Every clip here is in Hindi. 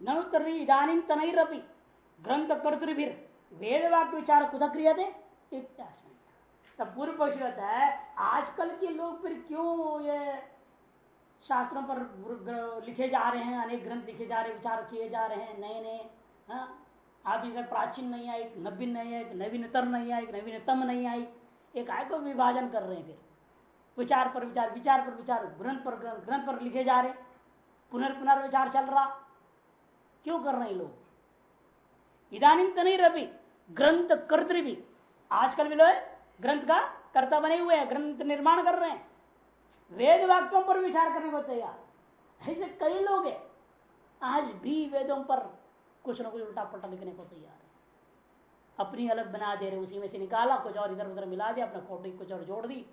ननुतरी इधानी ग्रंथ कर्तृभिर वेद वाक्य विचार कुछ क्रिय थे तब पूर्व पक्ष रहता है आजकल के लोग फिर क्यों ये शास्त्रों पर लिखे जा रहे हैं, अनेक ग्रंथ लिखे जा रहे विचार किए जा रहे हैं नए नए हाँ? आप इसे प्राचीन नहीं आई नवीन नहीं आई नवीनतर नहीं आई नवीनतम नहीं आई एक आय को विभाजन कर रहे हैं फिर। विचार पर विचार विचार पर विचार, ग्रंथ पर ग्रंथ ग्रंथ पर लिखे जा रहे पुनर्पुनर्विचार चल रहा। क्यों कर रहे हैं लोग? इधानी तो नहीं रवि, ग्रंथ कर्तृ भी आजकल भी लोग ग्रंथ का कर्ता बने हुए हैं, ग्रंथ निर्माण कर रहे हैं। वेद वाक्यों पर विचार करने को तैयार। ऐसे कई लोग हैं, आज भी वेदों पर कुछ ना कुछ उल्टा पलटा लिखने को तैयार है। अपनी अलग बना दे रहे उसी में से निकाला, कुछ और इधर उधर मिला दिया, अपना खोटी कुछ और जोड़ दी।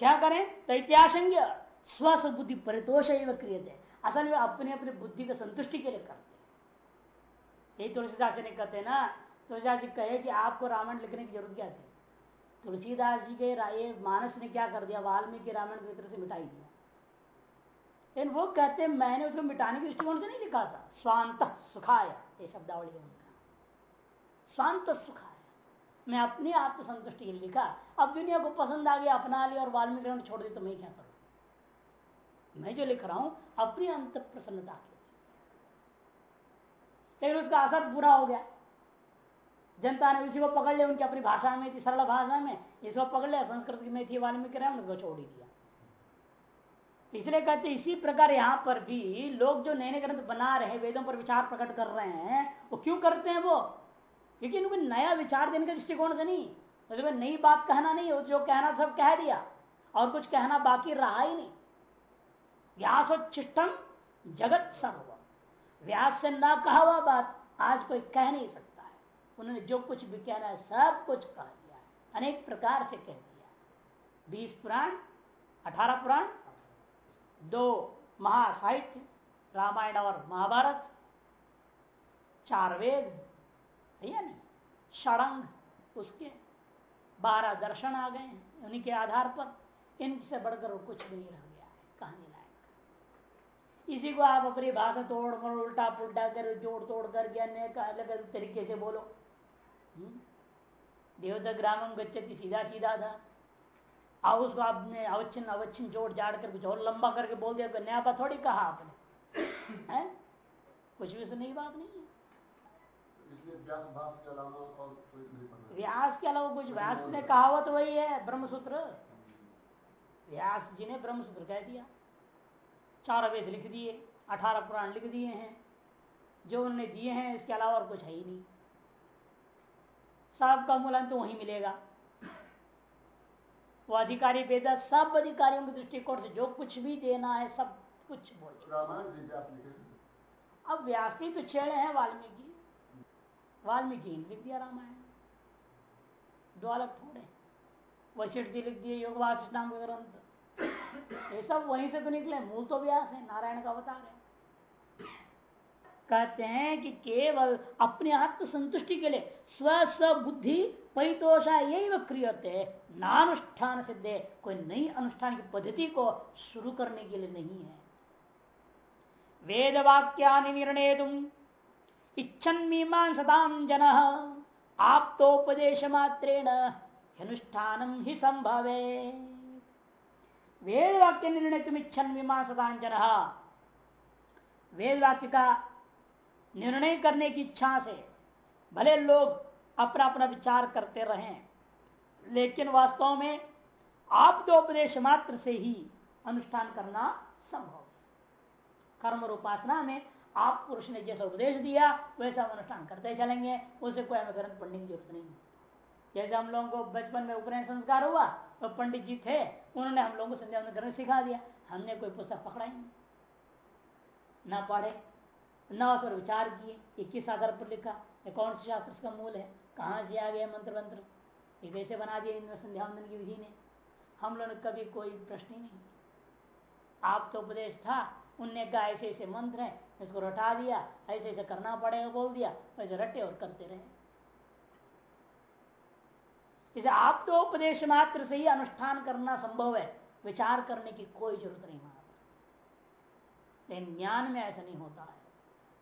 क्या करें? दैत्याशंग स्व बुद्धि परितोष क्रिय असल में अपने अपने बुद्धि की संतुष्टि के लिए करते यही तुलसीदास जी ने कहते ना, तुलसीदास जी कहे कि आपको रामायण लिखने की ज़रूरत क्या थी? तुलसीदास जी के ये मानस ने क्या कर दिया? वाल्मीकि रामायण की तरह से मिटाई दिया। लेकिन वो कहते मैंने उसको मिटाने के दृष्टिकोण से नहीं लिखा था। स्वांत सुखाया, ये शब्दावली है उनका। स्वांत सुखाया। मैं अपनी आत्म संतुष्टि के लिए लिखा। अब दुनिया को पसंद आ गया, अपना लिया और वाल्मीकि छोड़ दी तो मैं क्या करूँ? मैं जो लिख रहा हूँ अपनी अंत प्रसन्नता के लेकिन उसका असर पूरा हो गया। जनता ने उसी को पकड़ लिया, उनकी अपनी भाषा में थी, सरल भाषा में इसको पकड़ लिया, संस्कृत में थी, वाल्मीकि राम उसको छोड़ ही दिया। इसलिए कहते इसी प्रकार यहाँ पर भी लोग जो नए नए ग्रंथ बना रहे हैं, वेदों पर विचार प्रकट कर रहे हैं, वो क्यों करते हैं वो? क्योंकि उनको नया विचार देने के दृष्टिकोण से नहीं। तो नई बात कहना नहीं जो कहना सब कह दिया। और कुछ कहना बाकी रहा ही नहीं। व्यासोच्छिष्टम जगत सर्व व्यास से ना कहा हुआ बात, आज कोई कह नहीं सकता है। उन्होंने जो कुछ भी कहना है, सब कुछ कह दिया है। अनेक प्रकार से कह दिया बीस पुराण, अठारह पुराण, दो महासाहित्य, रामायण और महाभारत, चार वेद, है नहीं? षडंग, उसके बारह दर्शन आ गए उन्हीं के आधार पर। इनसे बढ़कर कुछ नहीं रह गया है कहानी लायक इसी को आप अपनी भाषा तोड़ कर उल्टा पुल्टा कर जोड़ तोड़ कर अन्य अलग अलग तरीके से बोलो। हम्म? देवता ग्रामम गच्छति सीधा सीधा था। अब उसको आपने अवच्छिन्न अवच्छिन्न जोड़ जाड़ कर कुछ और लंबा करके बोल दिया नया बात थोड़ी कहा आपने। है? कुछ भी सुनी बात नहीं है। व्यास के अलावा कुछ व्यास ने कहावत वही है ब्रह्मसूत्र। व्यास जी ने ब्रह्मसूत्र कह दिया। चार वेद लिख दिए अठारह पुराण लिख दिए हैं जो उन्होंने दिए हैं इसके अलावा और कुछ है ही नहीं। सबका मूलांत तो वही मिलेगा। वो अधिकारी वेदा सब अधिकारियों के दृष्टिकोण से जो कुछ भी देना है सब कुछ बोल अब व्यास तो छेड़े हैं वाल्मीकि। वाल्मीकि लिख दिया रामायण। दो अलग थोड़े वशिष्ठ जी लिख दिए योग वासिष्ठ नाम ग्रंथ। ये सब वहीं से तो निकले, मूल तो व्यास है, नारायण का अवतार है। कहते हैं कि केवल अपने आत्म संतुष्टि के लिए स्व स्व बुद्धि परितोषा यही क्रियते, नानुष्ठान सिद्धे, कोई नई अनुष्ठान की पद्धति को शुरू करने के लिए नहीं है। वेद वाक्या निर्णय तुम इच्छन मीमांसताम जन आप्तोपदेश मात्रेण अनुष्ठान ही संभवे। वेद वाक्य निर्णय तुम इच्छन मीमांसताम जन वेद वाक्य का निर्णय करने की इच्छा से भले लोग अपना अपना विचार करते रहें, लेकिन वास्तव में आप तो उपदेश मात्र से ही अनुष्ठान करना संभव है। कर्म और उपासना में आप पुरुष ने जैसा उपदेश दिया, वैसा अनुष्ठान करते चलेंगे, उसे कोई हमें ग्रंथ पढ़ने की ज़रूरत नहीं जैसे हम लोगों को बचपन में उपनयन संस्कार हुआ तो पंडित जी थे, उन्होंने हम लोगों को संध्या ग्रंथ सिखा दिया। हमने कोई पुस्तक पकड़ा ही नहीं। ना पढ़े, न उस पर विचार किए, ये किस आधार पर लिखा, ये कौन से शास्त्र का मूल है, कहाँ से आ गया मंत्र मंत्र ये कैसे बना दिया इन संध्यावंदन की विधि ने? हम लोगों ने कभी कोई प्रश्न ही नहीं आप तो उपदेश था, उनने कहा ऐसे ऐसे मंत्र है, इसको रटा दिया, ऐसे ऐसे करना पड़ेगा, बोल दिया, वैसे रटे और करते रहे। इसे आप तो उपदेश मात्र से ही अनुष्ठान करना संभव है। विचार करने की कोई ज़रूरत नहीं वहाँ लेकिन ज्ञान में ऐसा नहीं होता है।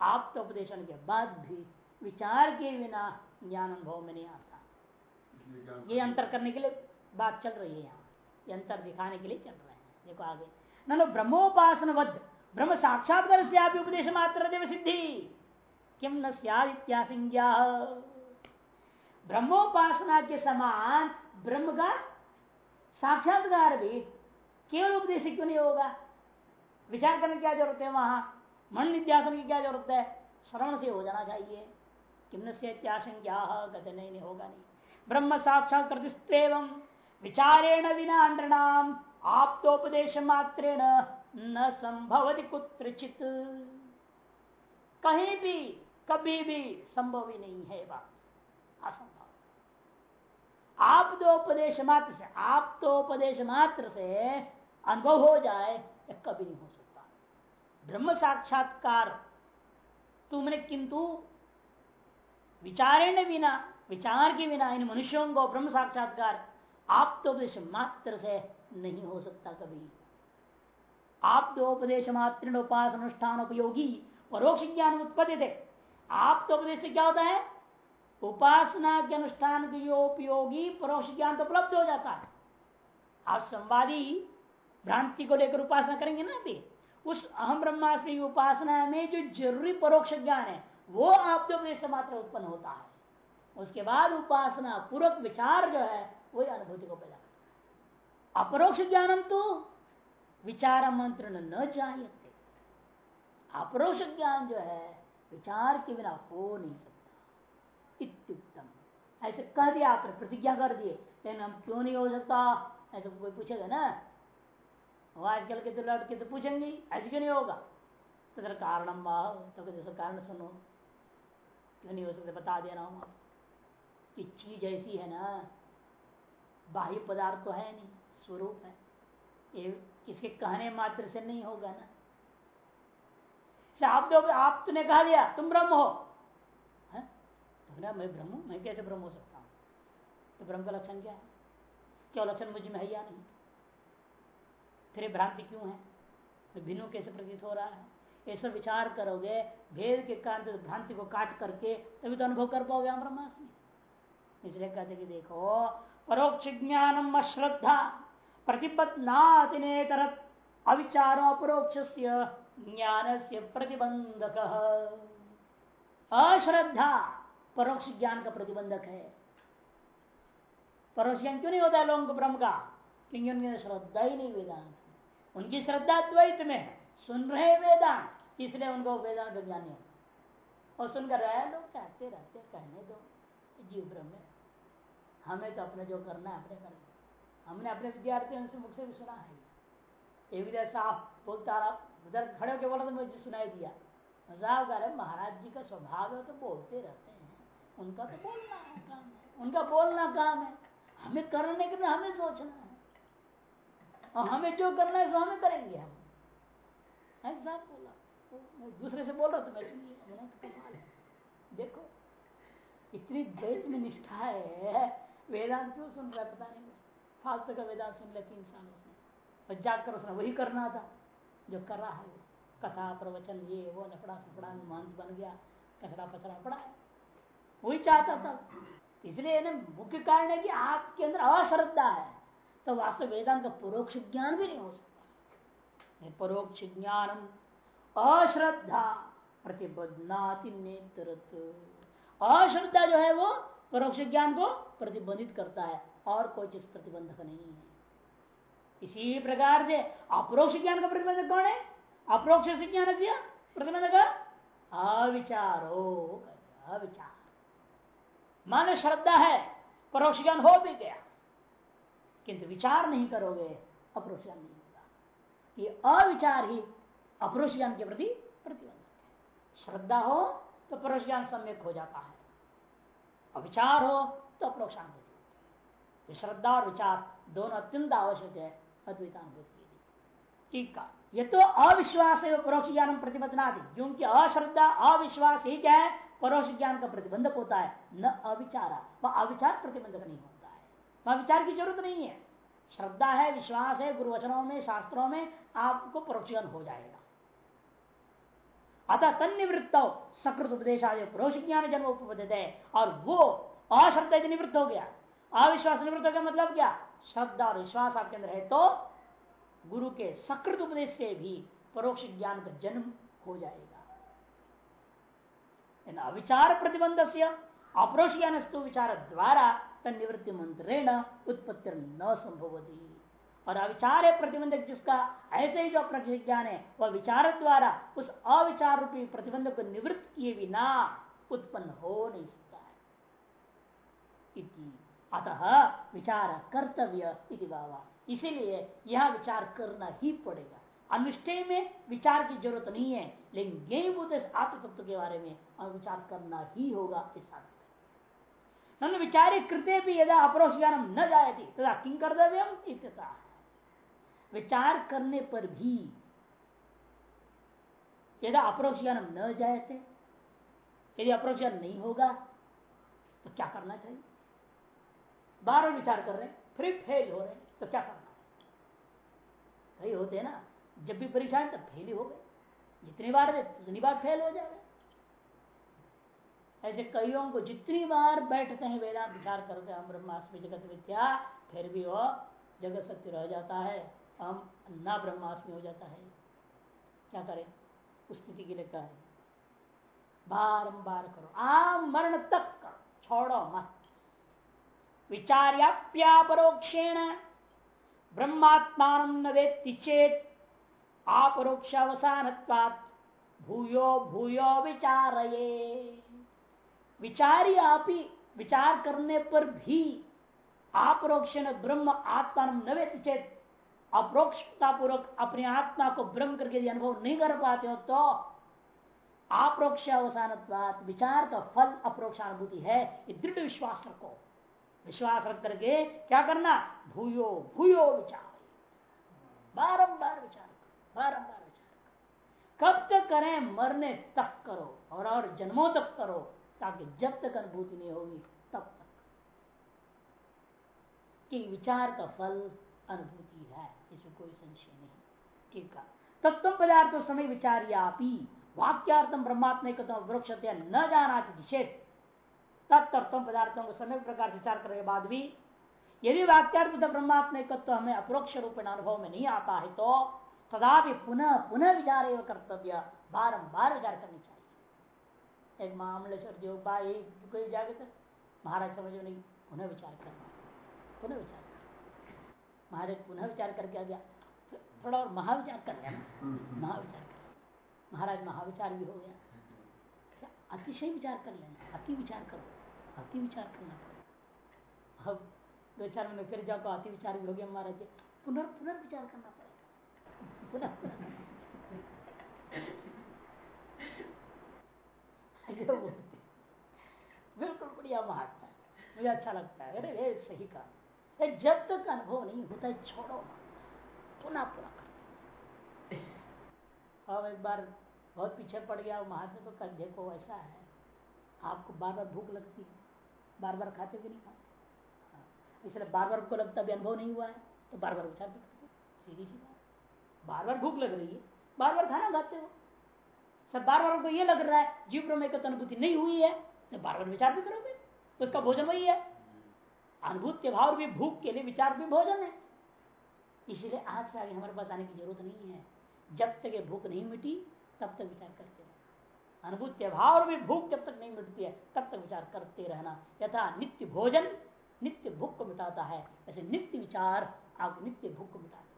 आप तो उपदेशन के बाद भी विचार के बिना ज्ञान अनुभव में नहीं आता। ये अंतर करने के लिए बात चल रही है यहाँ। ये अंतर दिखाने के लिए चल रहे हैं। देखो आगे। नो ब्रह्मोपासन ब्रह्म साक्षात्कार से आप उपदेश मात्र देव सिद्धि। किम न सियाद सित्यासंज्ञा ब्रह्मोपासना के समान ब्रह्म का साक्षात्कार भी केवल उपदेश क्यों नहीं होगा? विचार करने की क्या ज़रूरत है वहाँ? मन निध्यासन की क्या ज़रूरत है? श्रवण से हो जाना चाहिए। किम से इत्याशंज्ञा कहते नहीं, नहीं होगा नहीं। ब्रह्म साक्षात प्रतिस्तेवम विचारेण विना नृणाम आप्तोपदेश मात्रेण न संभवति कुत्रचित। कहीं भी कभी भी संभव ही नहीं है बात। असंभव आप तो उपदेश मात्र से, आप तो उपदेश मात्र से अनुभव हो जाए, यह कभी नहीं हो सकता। ब्रह्म साक्षात्कार, तुमने किंतु विचारेण बिना, विचार के बिना इन मनुष्यों को ब्रह्म साक्षात्कार, आप तो उपदेश मात्र से नहीं हो सकता कभी। आप तो उपदेश मात्र उपास अनुष्ठान, उपयोगी, परोक्ष ज्ञान उत्पत्ति थे। आप तो उपदेश से क्या होता है? उपासना के अनुष्ठान के उपयोगी परोक्ष ज्ञान तो उपलब्ध हो जाता है। आप संवादी भ्रांति को लेकर उपासना करेंगे ना अभी? उस अहम ब्रह्मास्त्र की उपासना में जो ज़रूरी परोक्ष ज्ञान है, वो आप तो उपदेश से मात्र उत्पन्न होता है। उसके बाद उपासना पूर्वक विचार जो है, वही अनुभूति को पैदा करता है। अपरोक्ष ज्ञानम तो विचार मंत्र न चाहिए। अपरोक्ष ज्ञान जो है, विचार के बिना हो नहीं सकता। इत्युक्तम। ऐसे कह दिया, आपने प्रतिज्ञा कर दिए लेकिन हम क्यों नहीं हो सकता? ऐसे कोई पूछेगा ना? वो आजकल के तो लड़के तो पूछेंगे, ऐसे क्यों नहीं होगा? तो कारणम तो कारण सुनो। क्यों नहीं हो सकता, बता दे रहा हूँ कि चीज़ ऐसी है ना, बाह्य पदार्थ तो है नहीं, स्वरूप है। ये किसके कहने मात्र से नहीं होगा ना। आप तो आप तुमने कहा दिया, तुम ब्रह्म हो। तो मैं ब्रह्म मैं कैसे ब्रह्म हो सकता हूँ? तो ब्रह्म का लक्षण क्या है? क्या लक्षण मुझमें है या नहीं? फिर भ्रांति क्यों है? भिन्नु कैसे प्रतीत हो रहा है? ऐसा विचार करोगे, भेद के कारण भ्रांति को काट करके तभी तो अनुभव कर पाओगे हम ब्रह्मास्मि। इसलिए कहते कि देखो, परोक्ष ज्ञानम अश्रद्धा प्रतिपन्नातिनेतर अविचारो अपरोक्ष ज्ञान से प्रतिबंधक। अश्रद्धा। परोक्ष ज्ञान का प्रतिबंधक है। परोक्ष ज्ञान क्यों नहीं होता लोगों को ब्रह्म का? क्योंकि उनकी श्रद्धा ही नहीं वेदांत उनकी श्रद्धा द्वैत में है। सुन रहे वेदांत, इसलिए उनको वेदांत ज्ञान नहीं होता। और सुनकर रहे लोग, कहते रहते कहने दो जीव ब्रह्म हमें तो अपने जो करना है, अपने करना हमने अपने विद्यार्थियों से मुख से भी सुना है। ये विद्या साफ़ बोलता रहा, उधर खड़े होकर बोला तो मुझे सुनाई दिया। मज़ाक कर महाराज जी का स्वभाव है तो बोलते रहते हैं। उनका तो बोलना है काम है। उनका बोलना काम है। हमें करने के लिए हमें सोचना है। और हमें जो करना है वो हमें करेंगे हम। ऐसा बोला। दूसरे से बोल रहा था, मैं सुनिए देखो, इतनी द्वैत में निष्ठा है। वेदांत क्यों सुन रहा पता नहीं। फालतू का वेदांत सुन लिया तीन साल उसने। और जाकर उसने वही करना था, जो कर रहा है कथा प्रवचन ये, वो नपड़ा सपड़ा महंत बन गया। कचरा पचरा पड़ा है। वही चाहता था। इसलिए मुख्य कारण है कि आपके अंदर अश्रद्धा है। तो वास्तव वेदांत का परोक्ष ज्ञान भी नहीं हो सकता। परोक्ष ज्ञान अश्रद्धा प्रतिबद्धनाति नेतृत्व अश्रद्धा जो है वो परोक्ष ज्ञान को प्रतिबंधित करता है। और कोई चीज़ प्रतिबंधक नहीं है। इसी प्रकार से अप्रोक्ष ज्ञान का प्रतिबंधक कौन है? अप्रोक्ष ज्ञान प्रतिबंधक अविचारो। अविचार। मान श्रद्धा है परोक्ष ज्ञान हो भी गया। किंतु विचार नहीं करोगे अप्रोक्ष ज्ञान नहीं होगा। ये अविचार ही अप्रोक्ष ज्ञान के प्रति प्रतिबंधक है। श्रद्धा हो तो परोक्ष ज्ञान सम्यक हो जाता है। अविचार हो तो अप्रोक्षानुभूति तो श्रद्धा और विचार दोनों अत्यंत आवश्यक है, अद्वैतानुभूति ठीक है ये तो अविश्वास है परोक्ष ज्ञान प्रतिबद्धना क्योंकि अश्रद्धा, अविश्वास ही क्या है परोक्ष ज्ञान का प्रतिबंधक होता है, न अविचारा। वह अविचार प्रतिबंधक नहीं होता है। वह विचार की ज़रूरत नहीं है। श्रद्धा है, विश्वास है, गुरुवचनों में, शास्त्रों में, आपको परोक्ष ज्ञान हो जाएगा। अतः तनिवृत्त सकृत उपदेश आदि परोक्ष ज्ञान जन्म उपपदित है और वो अशब्द निवृत्त हो गया, अविश्वास निवृत्त हो गया मतलब क्या? श्रद्धा और विश्वास आपके अंदर है तो गुरु के सकृत उपदेश से भी परोक्ष ज्ञान का जन्म हो जाएगा। अविचार प्रतिबंध से अपरोक्ष ज्ञान विचार द्वारा तनिवृत्ति मंत्रेण उत्पत्ति न संभवती और अविचार है प्रतिबंधक जिसका ऐसे ही जो अपना ज्ञान है वह विचार द्वारा उस अविचार रूपी प्रतिबंधक को निवृत्त किए बिना उत्पन्न हो नहीं सकता है। अतः विचार कर्तव्य बाबा इसीलिए यह विचार करना ही पड़ेगा। अनुष्ठेय में विचार की ज़रूरत नहीं है। लेकिन ज्ञ बुद्ध आत्म तत्व के बारे में विचार करना ही होगा इस साथ विचारे कृत्य भी यदा अपरोक्ष ज्ञान न जाए तथा किंग कर्तव्य? विचार करने पर भी यदि अप्रोक्ष ज्ञान न जाए थे यदि अप्रोक्ष ज्ञान नहीं होगा तो क्या करना चाहिए? बार बार विचार कर रहे फिर फेल हो रहे तो क्या करना है? होते हैं ना, जब भी परेशान तब फेल ही हो गए। जितनी बार दे उतनी बार फेल हो जाए। ऐसे कईयों को जितनी बार बैठते हैं वेदांत, विचार करते हैं, हम ब्रह्मास्मि जगत विद्या फिर भी वो जगत सत्य रह जाता है, हम अन्ना ब्रह्मास्मि हो जाता है। क्या करें? उस स्थिति के लिए कह। रहे बारंबार करो। आम मरण तक करो। छोड़ो मत। विचार्याप्यापरोक्षेण ब्रह्मात्मान वेत्ति चेत अपरोक्षावसान भूयो भूयो विचार विचारी आप विचार करने पर भी अपरोक्षण ब्रह्म आत्मा नवेत चेत अप्रोक्षता पूर्वक अपने आत्मा को ब्रह्म करके यदि अनुभव नहीं कर पाते हो तो अप्रोक्ष अवसान विचार का फल अप्रोक्षानुभूति है। दृढ़ विश्वास रखो। विश्वास रख करके क्या करना? भूयो भूयो विचार बारंबार विचार बारंबार विचार करो। कब तक करें, मरने तक करो और और जन्मों तक करो, ताकि जब तक अनुभूति नहीं होगी, तब तक। कि विचार का फल अनुभूति है, इसमें कोई संशय नहीं। ठीक है तत्व पदार्थ समय विचार्यापी वाक्यार्थम ब्रह्मात्म वृक्ष न जाना निषेध। तत्व पदार्थों को समय प्रकार से विचार करने के बाद भी, यदि वाक्यार्थ ब्रह्मात्म तत्व हमें अप्रोक्ष रूप में अनुभव में नहीं आता है तो तदा भी पुनः पुनः विचार एवं कर्तव्य बारम्बार विचार करनी चाहिए। एक मामले सर जो कोई जागे महाराज समझ नहीं पुनः विचार करना पुनः विचार महाराज पुनः विचार करके आ गया। तो थोड़ा और महाविचार कर लेना हम्म। महाविचार कर महाराज महाविचार भी हो गया। अतिशय विचार कर लेना अति विचार करो। अति विचार करना पड़ेगा। अब दो चार महीने फिर जाओ तो अति विचार भी हो गया महाराज पुनर् पुनर्विचार करना पड़ेगा। पुनः बिल्कुल बढ़िया महात्मा मुझे अच्छा लगता है। अरे सही कहा। जब तक अनुभव नहीं होता छोड़ो पुनः पुनः कर अब एक बार बहुत पीछे पड़ गया महात्मा तो कल देखो ऐसा है। आपको बार बार भूख लगती है। बार बार खाते भी नहीं खाते हाँ, इसलिए बार बार को लगता भी अनुभव नहीं हुआ है तो बार बार विचार भी करते सीधी सी बात बार बार भूख लग रही है। बार बार खाना खाते हो। सब बार बार को ये लग रहा है, जीव प्रमेय की अनुभूति नहीं हुई है तो बार बार विचार भी करोगे उसका भोजन वही है। अनुभूत के भाव भी, भूख के लिए विचार भी भोजन है। इसलिए आज से आगे हमारे पास आने की ज़रूरत नहीं है। जब तक ये भूख नहीं मिटी, तब तक विचार करते रहना अनुभूत के भाव भी, भूख जब तक नहीं मिटती है, तब तक विचार करते रहना। यथा नित्य भोजन, नित्य भूख को मिटाता है। ऐसे नित्य विचार, आप नित्य भूख को मिटा देगा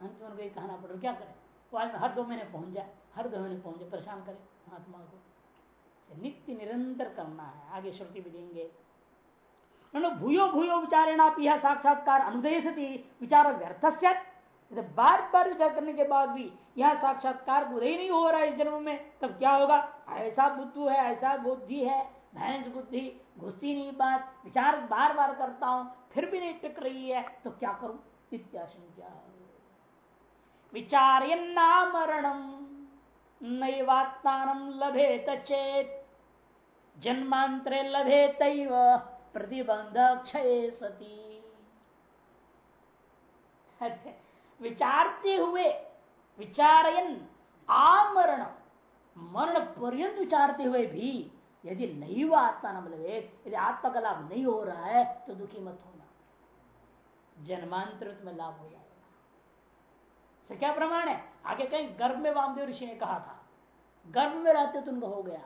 अंत में उनको कहना पड़े क्या करें? वो आज हर दो महीने पहुँच जाए, हर दो महीने पहुँच जाए, परेशान करें आत्मा को। नित्य निरंतर करना है, आगे श्रुति भी देंगे। भूयो भूयो विचारेणा यह साक्षात्कार अनुदय सती विचार व्यर्थ बार बार विचार करने के बाद भी यह साक्षात्कार उदय नहीं हो रहा है इस जन्म में। तब क्या होगा? ऐसा बुद्धू है, ऐसा बुद्धि है, भैंस बुद्धि, घुसती नहीं बात, विचार बार बार करता हूँ, फिर भी नहीं टिक रही है तो क्या करूँ? इत्याशंका विचार मरणम नैवात्मान लभेत चेत जन्मांतरे लभे तैव प्रतिबंध क्षय सती विचारते हुए विचारयन आमरण मरण पर्यंत विचारते हुए भी यदि नहीं हुआ आत्मा न बलवेद यदि आत्मा का लाभ नहीं हो रहा है तो दुखी मत होना। जन्मांतर में लाभ हो जाएगा क्या प्रमाण है? आगे कहीं गर्भ में वामदेव ऋषि ने कहा था, गर्भ में रहते तो उनका हो गया।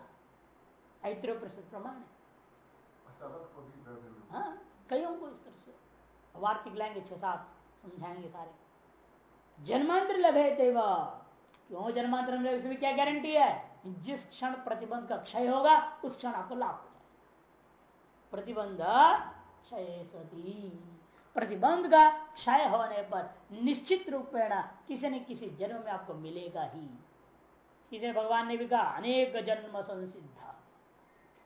ऐत्र प्रमाण है। हाँ कईयों को इस तरह से। वार्तिक लाएँगे छह सात, समझाएँगे सारे। जन्मांतर लभे तेवा। क्यों जन्मांतर में इसमें क्या गारंटी है? जिस क्षण प्रतिबंध का क्षय होगा, उस क्षण आपको लाभ हो जाएगा। प्रतिबंध क्षय सती। प्रतिबंध का क्षय होने पर निश्चित रूपेण किसी न किसी जन्म में आपको मिलेगा ही। इसे भगवान ने भी कहा, अनेक जन्म संसिद्ध।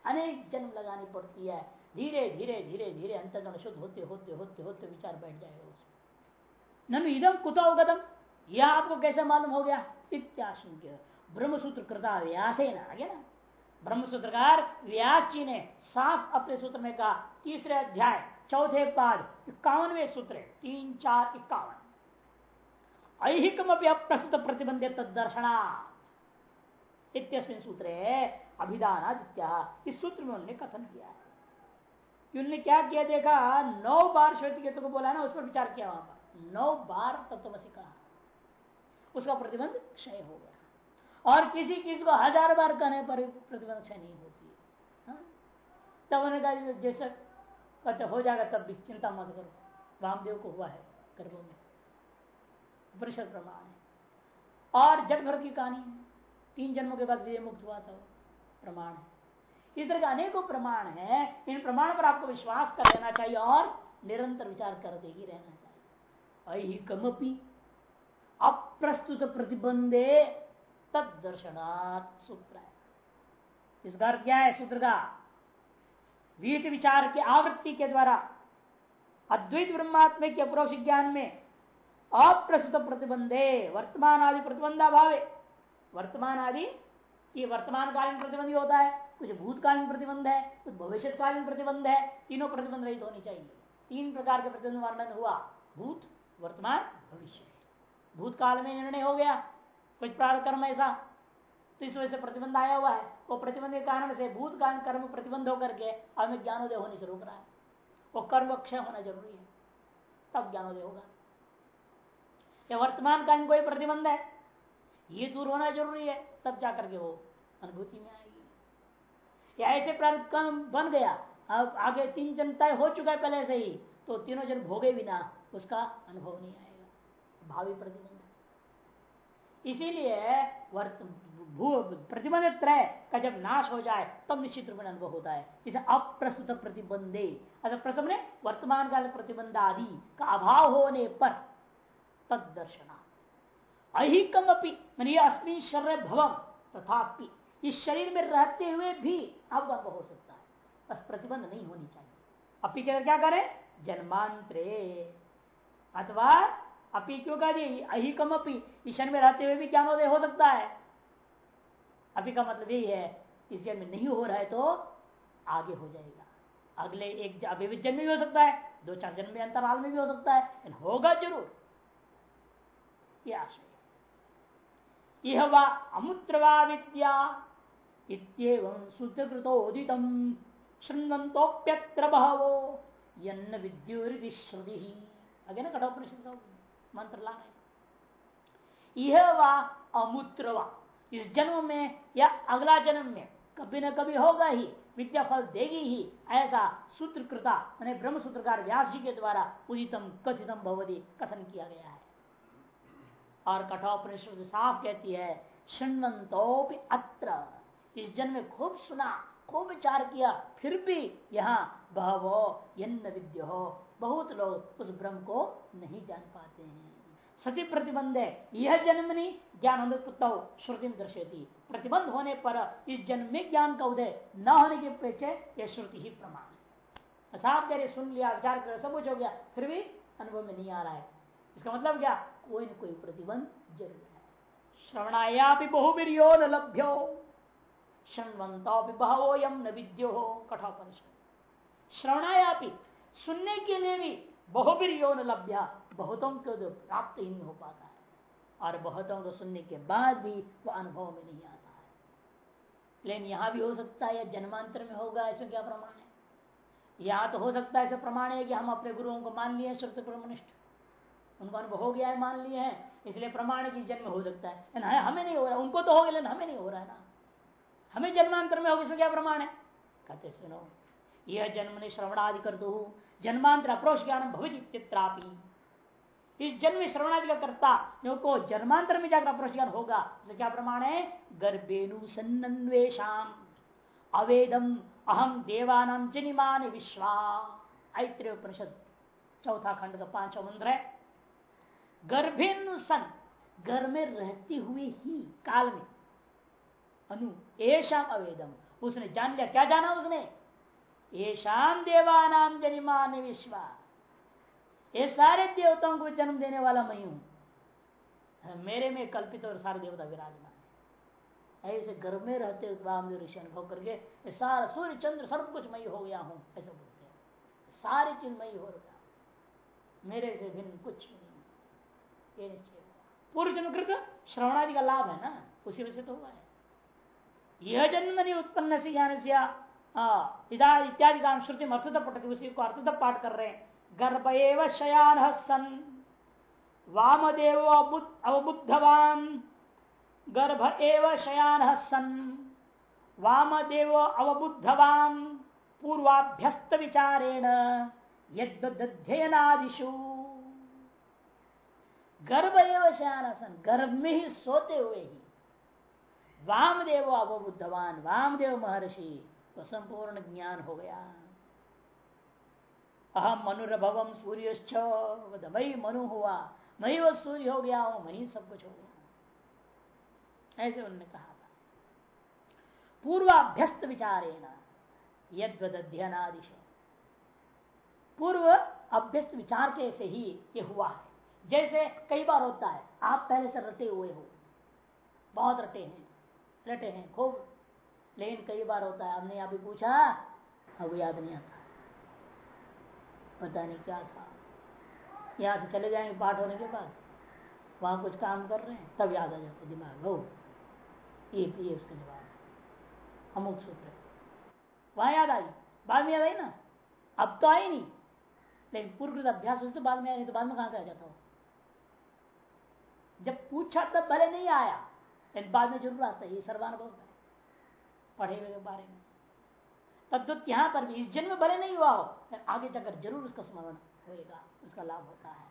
अनेक जन्म लगानी पड़ती है। धीरे धीरे धीरे धीरे अंतर्गण शुद्ध होते होते होते होते विचार बैठ जाएगा उसमें। ननु इदम कुतो यह आपको कैसे मालूम हो गया? इत्याशंक्य। ब्रह्मसूत्र कृता व्यास है ना आगे ना? ब्रह्मसूत्रकार व्यास जी ने साफ़ अपने सूत्र में कहा, तीसरे अध्याय। चौथे पाद इक्यावनवे सूत्र तीन, चार, इक्यावन। ऐहिकम अप्रस्तुत प्रतिबंधित दर्शना इत्यस्मिन सूत्र अभिधान इस सूत्र में उन्होंने कथन किया है। उन्होंने क्या किया देखा? नौ बार श्वेत केतु को बोला ना, उस पर विचार किया वहाँ पर। नौ बार तत्वसी कहा। उसका प्रतिबंध क्षय हो गया। और किसी किसी को हज़ार बार कहने पर प्रतिबंध क्षय नहीं होती। है हाँ? तब उन्होंने कहा, जैसे कहते हो जाएगा तब भी। चिंता मत करो। रामदेव को हुआ है गर्भों में। परिषद प्रमाण है। और जट भर की कहानी तीन जन्मों के बाद विजय मुक्त हुआ था प्रमाण है। इस तरह के अनेकों प्रमाण है। इन प्रमाण पर आपको विश्वास कर लेना चाहिए और निरंतर विचार कर ही रहना चाहिए। कमपी अप्रस्तुत प्रतिबंधे तद दर्शनात् सूत्र है इसका क्या है, सूत्र का? वीत विचार के आवृत्ति के द्वारा, अद्वैत ब्रह्मात्म के अप्रोक्ष ज्ञान में अप्रस्तुत प्रतिबंधे वर्तमान आदि प्रतिबंधा भावे। वर्तमान आदि ये वर्तमान कालीन प्रतिबंध होता है, कुछ भूतकालीन प्रतिबंध है, कुछ भविष्यकालीन प्रतिबंध है, तीनों प्रतिबंध रहित होनी चाहिए। तीन प्रकार के प्रतिबंध वर्णन हुआ, भूत, वर्तमान, भविष्य। भूतकाल में निर्णय हो गया, कुछ प्राण कर्म ऐसा। तो इस वजह से प्रतिबंध आया हुआ है। वो प्रतिबंध के कारण से भूत भूतकाल कर्म प्रतिबंध होकर के हमें ज्ञानोदय होने से रोक रहा है। वो कर्म क्षय होना ज़रूरी है। तब ज्ञानोदय होगा। या वर्तमान कालीन कोई प्रतिबंध है? ये दूर होना ज़रूरी है। तब जाकर के वो अनुभूति में आएगी। या ऐसे प्रारंभ कर्म बन गया। अब आगे तीन जन तय हो चुका है पहले से ही। तो तीनों जन भोगे बिना उसका अनुभव नहीं आएगा। भावी प्रतिबंध इसीलिए प्रतिबंध त्रय का जब नाश हो जाए, तब निश्चित रूप में अनुभव होता है। इसे अप्रस्तुत प्रतिबंधे। अगर प्रथम ने वर्तमान काल प्रतिबंध आदि का अभाव होने पर तद दर्शना अहिकम अपनी मान अस्मिन शरीर भवम, तथापि इस शरीर में रहते हुए भी अब गर्भ हो सकता है। बस प्रतिबंध नहीं होनी चाहिए। अपी के क्या करें? जन्मांतरे। अथवा अपी क्यों कह दी अहिकम अपी ईश्वर में रहते हुए भी क्या हो सकता है? अभी का मतलब यही है, इस जन्म नहीं हो रहा है तो आगे हो जाएगा। अगले एक अभी जन्म भी हो सकता है, दो चार जन्म में, अंतराल में भी हो सकता है होगा ज़रूर। ये आशय यह वा अमुत्रवा विद्या इतम शृण्वंतोप्यत्र बहवो यन्न विद्युति श्रुति। आगे ना कठोपनिषद मंत्र ला रहे यह वा अमुत्रवा इस जन्म में या अगला जन्म में कभी न कभी होगा ही, विद्या फल देगी ही, ऐसा सूत्रकृता, मैंने ब्रह्म सूत्रकार व्यास जी के द्वारा उदितम, कथितम भवदी कथन किया गया है। और कठोपनिषद साफ़ कहती है शृण्वंतोपि अत्र। इस जन्म में खूब सुना, खूब विचार किया, फिर भी यहाँ बहवो यन्न विद्य हो बहुत लोग उस ब्रह्म को नहीं जान पाते हैं। सती प्रतिबंध है। यह जन्म नहीं ज्ञान श्रुति दर्शेती प्रतिबंध होने पर इस जन्म में ज्ञान का उदय न होने के पीछे यह श्रुति ही प्रमाण साफ़ कह सुन लिया, विचार कर, सब कुछ हो गया, फिर भी अनुभव में नहीं आ रहा है। इसका मतलब क्या? कोई न कोई प्रतिबंध ज़रूर है। श्रवणाया भी बहुवीरियो न लभ्यो श्रवंतो भी बहवो यम न विद्यो, कठोपनिषद। श्रवणाया सुनने के लिए भी बहुवीरियो न लभ्या, बहुतों को तो प्राप्त ही नहीं हो पाता है। और बहुतों को सुनने के बाद भी वह अनुभव में नहीं आता है। लेकिन यहाँ भी हो सकता है, या जन्मांतर में होगा, ऐसा क्या प्रमाण है? यहाँ तो हो सकता है ऐसा प्रमाण है कि हम अपने गुरुओं को मान लिए श्रुत ब्रह्मनिष्ठ उनको अनुभव हो गया है, मान लिए हैं, इसलिए प्रमाण की जन्म हो सकता है, हमें नहीं हो रहा, उनको तो हो गया, लेकिन हमें नहीं हो रहा है ना। हमें जन्मांतर में होगा, इसमें क्या प्रमाण है? कहते, सुनो यह जन्म ने श्रवणादि कर दो। जन्मांतर अप्रोष ज्ञान भवित्रापी इस जन्म श्रवणादि का करता को जन्मांतर में जाकर अप्रोष ज्ञान होगा। इसे क्या प्रमाण है? गर्भेनु सन्नवेशम अवेदम अहम देवानाम जनिमान विश्वा ऐत्र उपनिषद, चौथा खंड का पांचवा मंत्र है। गर्भेनु सन, घर में रहती हुई ही, काल में। अनु एशाम अवेदम। उसने जान लिया। क्या जाना उसने? शाम देवानाम जनिमान विश्वा। ये सारे देवताओं को जन्म देने वाला मैं हूँ। मेरे में कल्पित और सारे देवता विराजमान ऐसे घर में रहते वामदेव ऋषि अनुभव करके सारा सूर्य, चंद्र, सब कुछ मई हो गया हूँ, ऐसा बोलते हैं। सारी चीज़ मई हो गया मेरे से भिन्न कुछ भी नहीं ये निश्चय पूर्व जन्म कृत श्रवणादि का लाभ है ना? उसी वजह से तो हुआ है। यह जन्म नहीं, उत्पन्न से ज्ञान से इत्यादि का श्रुति अर्थत पटती उसी को अर्थत पाठ कर रहे हैं। गर्भ एव शयान सन वामदेव अवबुद्धवान। गर्भ एव शयान सन वामदेव अवबुद्धवान। पूर्वाभ्यस्त विचारेण यद्यनादिशु गर्भ एव शयान सन गर्भ में ही सोते हुए ही। वामदेव अवबुद्धवान। वामदेव महर्षि। तो संपूर्ण ज्ञान हो गया। अहम मनुरभवम सूर्य मई मनु हुआ। मई वो सूर्य हो गया हूँ मई सब कुछ हो गया। ऐसे उन्होंने कहा था। पूर्वाभ्यस्त विचारेण यद अध्ययनादिश पूर्व अभ्यस्त विचार के से ही ये हुआ है। जैसे कई बार होता है, आप पहले से रटे हुए हो। बहुत रटे हैं। रटे हैं, खूब लेकिन कई बार होता है, हमने अभी पूछा, अब याद नहीं आता। पता नहीं क्या था। यहाँ से चले जाएँगे पाठ होने के बाद। वहाँ कुछ काम कर रहे हैं, तब याद आ जाता दिमाग हो ये ये उसका जवाब अमुक सूत्र वहाँ याद आई, बाद में याद आई ना? अब तो आई नहीं। लेकिन पूर्व अभ्यास तो बाद में आया, नहीं तो बाद में कहाँ से आ जाता हो जब पूछा तब भले नहीं आया, लेकिन बाद में ज़रूर आता है, ये सर्वानुभव पढ़े हुए के बारे में। तद्वत यहाँ पर भी इस जन्म भले नहीं हुआ हो आगे जाकर ज़रूर उसका स्मरण होएगा, उसका लाभ होता है।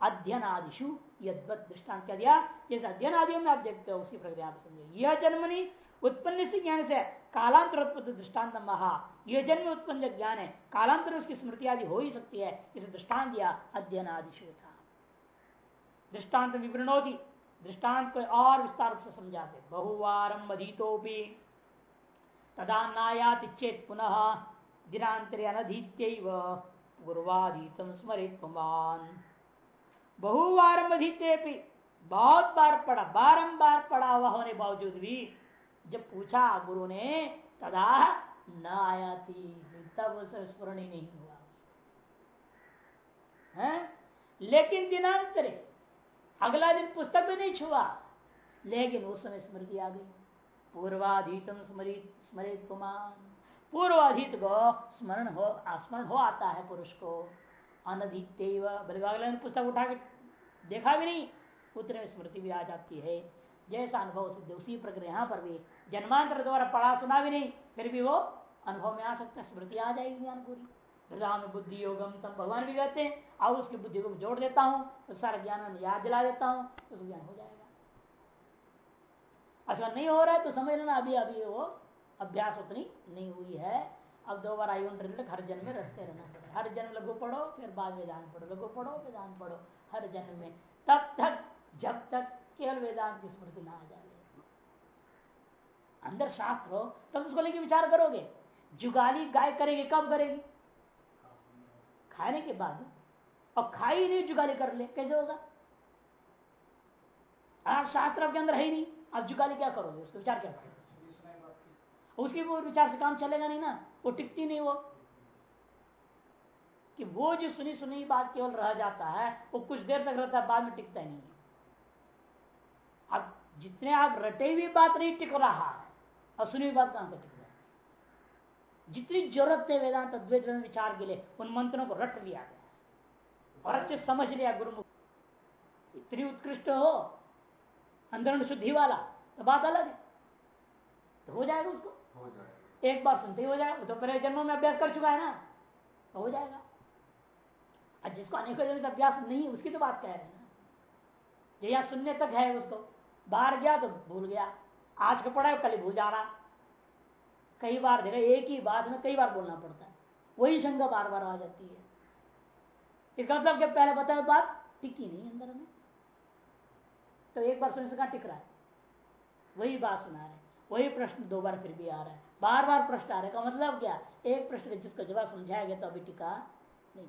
अध्ययन आदिशु यदवत दृष्टांत क्या दिया? जैसे अध्ययन आदि में आप देखते हो, उसी प्रकार आप समझे यह जन्म नहीं, उत्पन्न से ज्ञान से कालांतर उत्पत्ति दृष्टांत महा। यह जन्म उत्पन्न ज्ञान है, कालांतर उसकी स्मृति आदि हो ही सकती है, इसे दृष्टांत दिया अध्ययन आदिशु था। दृष्टांत विवरणोदी दृष्टांत को और विस्तार से समझाते। बहुवारम अधितोपी तदा नायाति चेत पुनः दिनांतरे अनधीत्य पूर्वाधीतम स्मरित बहुवार बहुत बार पढ़ा बारंबार पढ़ा हुआ होने बावजूद भी जब पूछा गुरु ने तदा न आया थी तब उसे स्मरण ही नहीं हुआ। है? लेकिन दिनांतरे, अगला दिन पुस्तक भी नहीं छुआ, लेकिन उस समय स्मृति आ गई। पूर्वाधीतम स्मृत स्मृत कुमान पूर्वाधीत को स्मरण हो स्मरण हो आता है पुरुष को। अनधित पुस्तक उठा के देखा भी नहीं उतने स्मृति भी आ जाती है। जैसा अनुभव सिद्ध उसी प्रक्रिया यहाँ पर भी जन्मांतर द्वारा पढ़ा, सुना भी नहीं, फिर भी वो अनुभव में आ सकता है, स्मृति आ जाएगी ज्ञान पूरी। में बुद्धि योगम तम भगवान भी कहते हैं और उसकी बुद्धि को जोड़ देता हूँ तो सारा ज्ञान याद दिला देता हूँ तो ज्ञान हो जाएगा। अच्छा नहीं हो रहा है तो समझ लेना अभी अभी वो अभ्यास उतनी नहीं हुई है। अब दो बार रिलेटेड हर जन्म में रखते रहना पड़ेगा। हर जन्म लघु पढ़ो, फिर बाद वेदांत पढ़ो। लघु पढ़ो, वेदांत पढ़ो, हर जन्म में। तब तक, जब तक केवल वेदांत की स्मृति ना आ जाए। अंदर शास्त्र हो, तब तो उसको लेके विचार करोगे। जुगाली गाय करेगी, कब करेगी? खाने के बाद। और खाई नहीं, जुगाली कर ले, कैसे होगा? आप शास्त्र के अंदर है ही नहीं। आप जुगाली क्या करोगे? उसका विचार क्या करोगे? उसके वो विचार से काम चलेगा नहीं ना? वो टिकती नहीं वो। कि वो जो सुनी सुनी बात केवल रह जाता है, वो कुछ देर तक रहता है, बाद में टिकता नहीं अब जितने आप रटे हुई बात नहीं, टिक रहा है, और सुनी हुई बात कहाँ से टिक जाए जितनी ज़रूरत है वेदांत अद्वैत विचार के लिए, उन मंत्रों को रट लिया गया और अच्छे समझ लिया गुरुमुख। इतनी उत्कृष्ट हो अंदर शुद्धि वाला तो बात अलग है। तो हो जाएगा उसको। एक बार सुनते ही हो जाएगा तो पहले जन्मों में अभ्यास कर चुका है ना तो हो जाएगा। जिसको अनेकों जन्म से अभ्यास नहीं, उसकी तो बात कह रहे हैं ना। यहाँ सुनने तक है उसको। बाहर गया तो भूल गया। आज का पढ़ा कल भूल जा रहा। कई बार देखा, एक ही बात में कई बार बोलना पड़ता है। वही शंका बार बार आ जाती है। इसका मतलब जब पहले बताया बात टिकी नहीं अंदर में। तो एक बार सुनने से कहा, टिक रहा है। वही बात सुना रहे वही प्रश्न दो बार फिर भी आ रहा है। बार बार प्रश्न आ रहे का मतलब क्या? एक प्रश्न का जिसका जवाब समझाया गया तो अभी टिका नहीं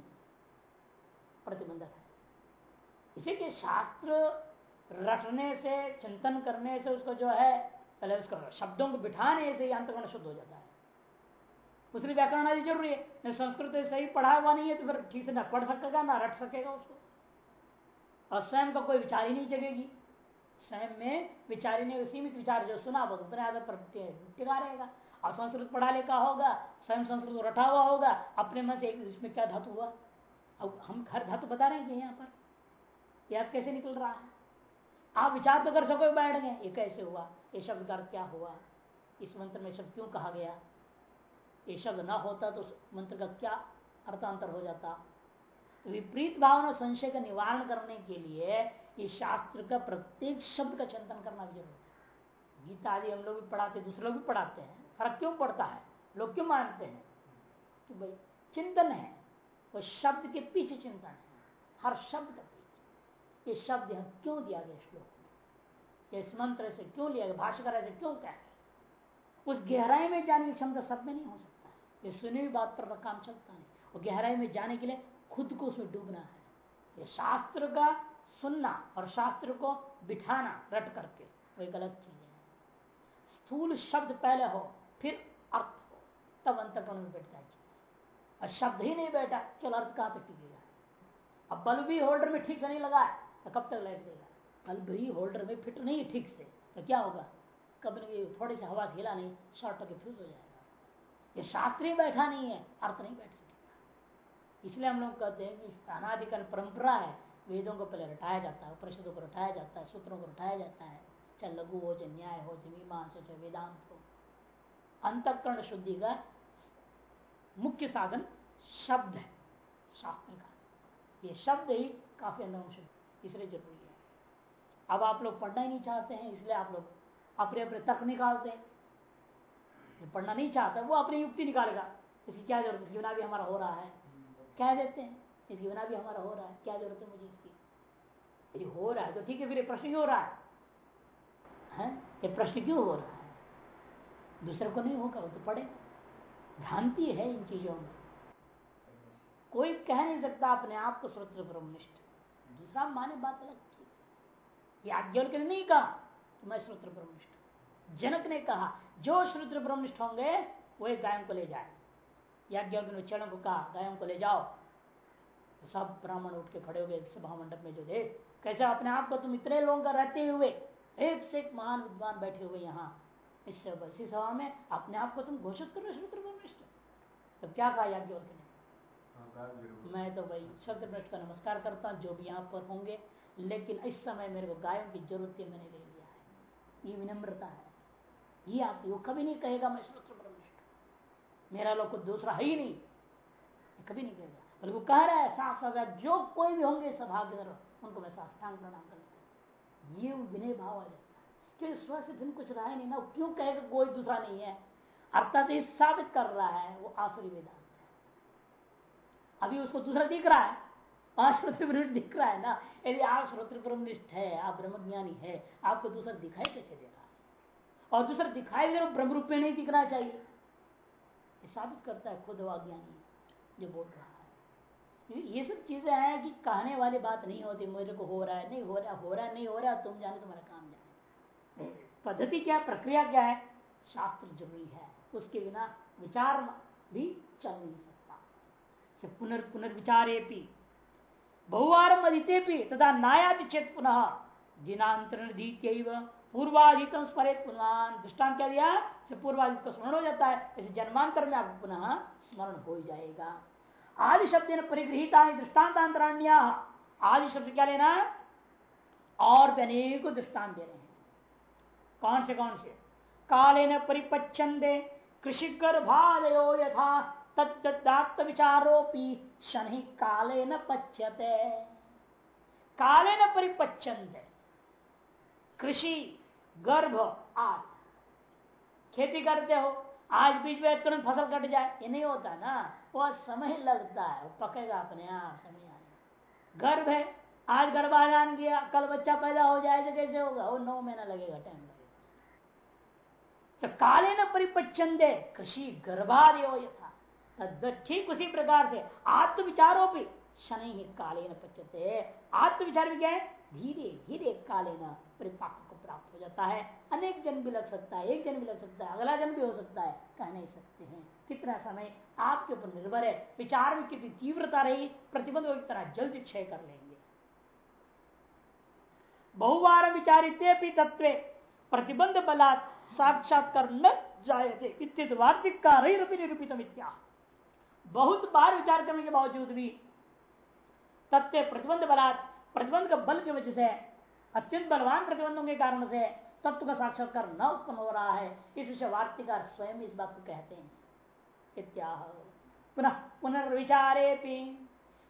प्रतिबंधक है। इसीलिए शास्त्र रटने से, चिंतन करने से उसको जो है, पहले उसको शब्दों को बिठाने से अंतकरण शुद्ध हो जाता है। उसके लिए व्याकरण आदि ज़रूरी है। संस्कृत सही पढ़ा हुआ नहीं है तो फिर ठीक से ना पढ़ सकेगा, ना रट सकेगा उसको। और स्वयं का कोई विचार ही नहीं जगेगी। स्वयं में विचारी ने सीमित विचार जो सुना, वो उतने आदर पर टिका रहेगा। और संस्कृत पढ़ा लिखा होगा, स्वयं संस्कृत रटा हुआ होगा, अपने मन से इसमें क्या धातु हुआ? अब हम हर धातु बता रहे हैं यहाँ पर याद कैसे निकल रहा है? आप विचार तो कर सको, बैठ गए। ये कैसे हुआ? ये शब्द का क्या हुआ? इस मंत्र में शब्द क्यों कहा गया? ये शब्द ना होता तो मंत्र का क्या अर्थांतर हो जाता? विपरीत भावना संशय का निवारण करने के लिए ये शास्त्र का प्रत्येक शब्द का चिंतन करना भी ज़रूरी है। गीता आदि हम लोग भी पढ़ाते हैं, दूसरे लोग भी पढ़ाते हैं। फ़र्क क्यों पड़ता है? लोग क्यों मानते हैं? कि भाई, चिंतन है वो शब्द के पीछे चिंतन है। हर शब्द का पीछे। ये शब्द यहाँ क्यों दिया गया श्लोक में? इस मंत्र से क्यों लिया गया? भाषकर ऐसे क्यों कह उस गहराई में जाने की क्षमता सब में नहीं हो सकता है। ये सुनी हुई बात पर काम चलता नहीं। और गहराई में जाने के लिए खुद को उसमें डूबना है। ये शास्त्र का सुनना और शास्त्र को बिठाना, रट करके। वो एक अलग चीज़ है। स्थूल शब्द पहले हो, फिर अर्थ हो। तब अंतकरण में बैठता है चीज़। और शब्द ही नहीं बैठा चल अर्थ कहाँ तक टिकेगा अब बल्ब भी होल्डर में ठीक से नहीं लगा है तो कब तक लाइट देगा? बल्ब ही होल्डर में फिट नहीं ठीक से तो क्या होगा? कभी थोड़ी सी हवा से हिला नहीं शॉर्ट होकर फ्यूज हो जाएगा। ये शास्त्री बैठा नहीं है, अर्थ नहीं बैठ सकेगा। इसलिए हम लोग कहते हैं कि अनाधिकल परंपरा है वेदों को पहले रटाया जाता है, उपनिषदों को रटाया जाता है, सूत्रों को रटाया जाता है। चाहे लघु हो, चाहे न्याय हो, चाहे मीमांस हो, चाहे वेदांत हो। अंतकरण शुद्धि का मुख्य साधन शब्द है, शास्त्र का। ये शब्द ही काफ़ी अंदर इसलिए ज़रूरी है। अब आप लोग पढ़ना ही नहीं चाहते हैं, इसलिए आप लोग अपने अपने तक निकालते हैं। जो पढ़ना नहीं चाहता, वो अपनी युक्ति निकालेगा। इसकी क्या ज़रूरत इसके बिना भी हमारा हो रहा है। कह देते हैं। इसके बिना भी हमारा हो रहा है। क्या ज़रूरत है मुझे इसकी? यदि हो रहा है तो ठीक है फिर ये प्रश्न क्यों हो रहा है, है? ये प्रश्न क्यों हो रहा है? दूसरे को नहीं होगा वो तो पढ़े। भ्रांति है इन चीज़ों में। कोई कह नहीं सकता अपने आप को श्रोत्र ब्रह्मनिष्ठ। दूसरा माने बात अलग चीज़ याज्ञवल के नहीं कहा तो मैं श्रोत्र ब्रह्मनिष्ठ जनक ने कहा जो श्रोत्र ब्रह्मनिष्ठ होंगे वही गायों को ले जाए याज्ञवल ने चरण को कहा गायों को ले जाओ। सब ब्राह्मण उठ के खड़े हो गए सभा मंडप में जो थे। कैसे अपने आप को तुम इतने लोगों का रहते हुए एक से एक महान विद्वान बैठे हुए यहाँ इस इसी सभा में अपने आप को तुम घोषित करो ब्रह्मिष्ठ तब क्या कहा याज्ञवल्क ने हाँ, मैं तो भाई शब्द का नमस्कार करता हूँ जो भी यहाँ पर होंगे लेकिन इस समय मेरे को गायों की ज़रूरत है मैंने ले लिया है। ये विनम्रता है। ये आप वो कभी नहीं कहेगा मैं श्रोत्र मेरा लोग दूसरा है ही नहीं। कभी नहीं कहेगा। बल्कि कह रहा है साफ़ साफ़ जो कोई भी होंगे सभा उनको मैं साष्टांग प्रणाम करता ये विनय भाव आ जाता है। क्योंकि स्व से भिन्न कुछ रहा नहीं ना? क्यों कहेगा कोई दूसरा नहीं है? अर्थात ये साबित कर रहा है, वो आसुरी वेदांत है। अभी उसको दूसरा दिख रहा है। अश्रोत्र दिख रहा है ना? यदि आप श्रोत्र ब्रह्मनिष्ठ है, आप ब्रह्मज्ञानी है, आपको दूसरा दिखाई कैसे दे रहा है? और दूसरा दिखाई दे रहा ब्रह्म रूप में नहीं दिखना चाहिए। साबित करता है खुद अज्ञानी जो बोल रहा है। ये सब चीज़ें हैं कि कहने वाली बात नहीं होती, मेरे को हो रहा है, नहीं हो रहा हो रहा नहीं हो रहा तुम जाने तुम्हारा काम जाने पद्धति क्या, प्रक्रिया क्या है? शास्त्र ज़रूरी है, उसके बिना विचार भी चल नहीं सकता। पुनर् पुनर्विचारे बहुवार अदिते भी तथा नायादि चेत पुनः दिनांतरण पूर्वाधिक स्मरित पुनः। दृष्टान क्या दिया? पूर्वाधिक स्मरण हो जाता है इसे जन्मांतर में आपको पुनः स्मरण हो जाएगा। आदि शब्द परिगृहिता दृष्टान्तांतराण्य आदि शब्द क्या लेना? और भी अनेक दृष्टान दे रहे हैं। कौन से कौन से? काले न परिपच्छंदे कृषि गर्भालयो यथा तत्त विचारोपी शनि काले न पच्यते। काले न परिपच्छंदे कृषि, गर्भ आज खेती करते हो, आज बीच में तुरंत फ़सल कट जाए, ये नहीं होता ना। वो समय लगता है पकेगा अपने आप समय आने गर्भ है, आज गर्भाधान किया, कल बच्चा पैदा हो जाए तो कैसे होगा? वो नौ महीना लगेगा टाइम तो काले न परिपच्चन दे कृषि तद ठीक उसी प्रकार से, आत्मविचारों भी शनि ही काले न पच्चते आत्मविचार भी क्या है? धीरे धीरे काले न परिपाक को प्राप्त हो जाता है। अनेक जन्म भी लग सकता है, एक जन्म भी लग सकता है, अगला जन्म भी हो सकता है, कह नहीं सकते हैं। कितना समय आपके ऊपर निर्भर है। विचार में कितनी तीव्रता रही, प्रतिबंध की तरह जल्दी क्षय कर लेंगे। बहुवार विचारित तत्व प्रतिबंध बला साक्षात्कार न वार्तिक का निरूपित बहुत बार विचार करने के बावजूद भी तत्व प्रतिबंध बला प्रतिबंध का बल की वजह से, अत्यंत बलवान प्रतिबंधों के कारण से तत्व का साक्षात्कार न उत्पन्न हो रहा है। इस विषय वार्तिकार स्वयं इस बात को कहते हैं। इत्याह। पुनः पुनर्विचारे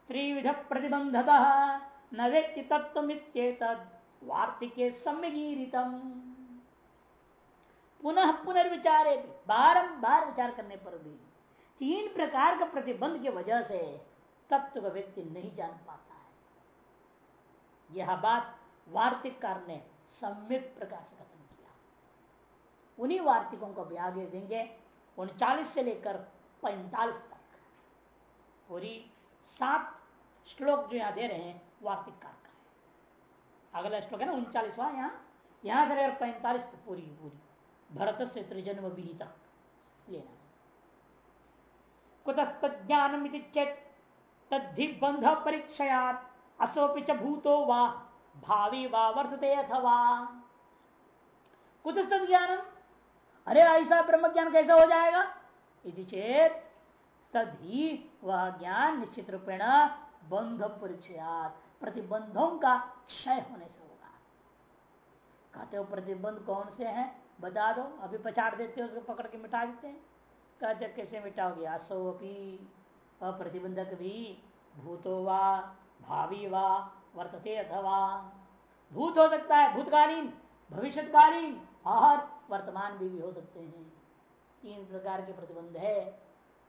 त्रिविध प्रतिबंध न व्यक्ति तत्व वार्तिके सम्यगीरितम। पुनः पुनर्विचारे बारंबार विचार करने पर भी तीन प्रकार का प्रतिबंध की वजह से तत्व का व्यक्ति नहीं जान पाता है। यह बात वार्तिक कार ने सम्यक प्रकार से खत्म किया। उन्हीं वार्तिकों को भी आगे देंगे। उनचालीस से लेकर पैंतालीस तक। पूरी सात श्लोक जो यहाँ दे रहे हैं वार्तिक कार का है। अगला श्लोक है ना, उनचालीसवा, यहाँ, यहाँ से लेकर पैंतालीस तक पूरी पूरी। भरत से त्रिजन्म भी तक लेना कुतस्तज्ञानम चेत, तद्धि बंध परीक्षयात असोपि च भूतो वा, भावी वा वर्तते अथवा। कुछ ज्ञानम? अरे ऐसा ब्रह्म ज्ञान कैसे हो जाएगा? यदि चेत तभी वह ज्ञान निश्चित रूपेण बंध परिचयात प्रतिबंधों का क्षय होने से होगा। कहते हो प्रतिबंध कौन से हैं? बता दो। अभी पछाड़ देते हो उसको पकड़ के मिटा देते हैं। कहते कैसे मिटाओगे? असो अपी अप्रतिबंधक भी भूतो वा भावी वा वर्तते अथवा। भूत हो सकता है भूतकालीन भविष्यकालीन और वर्तमान भी, भी हो सकते हैं। तीन प्रकार के प्रतिबंध है।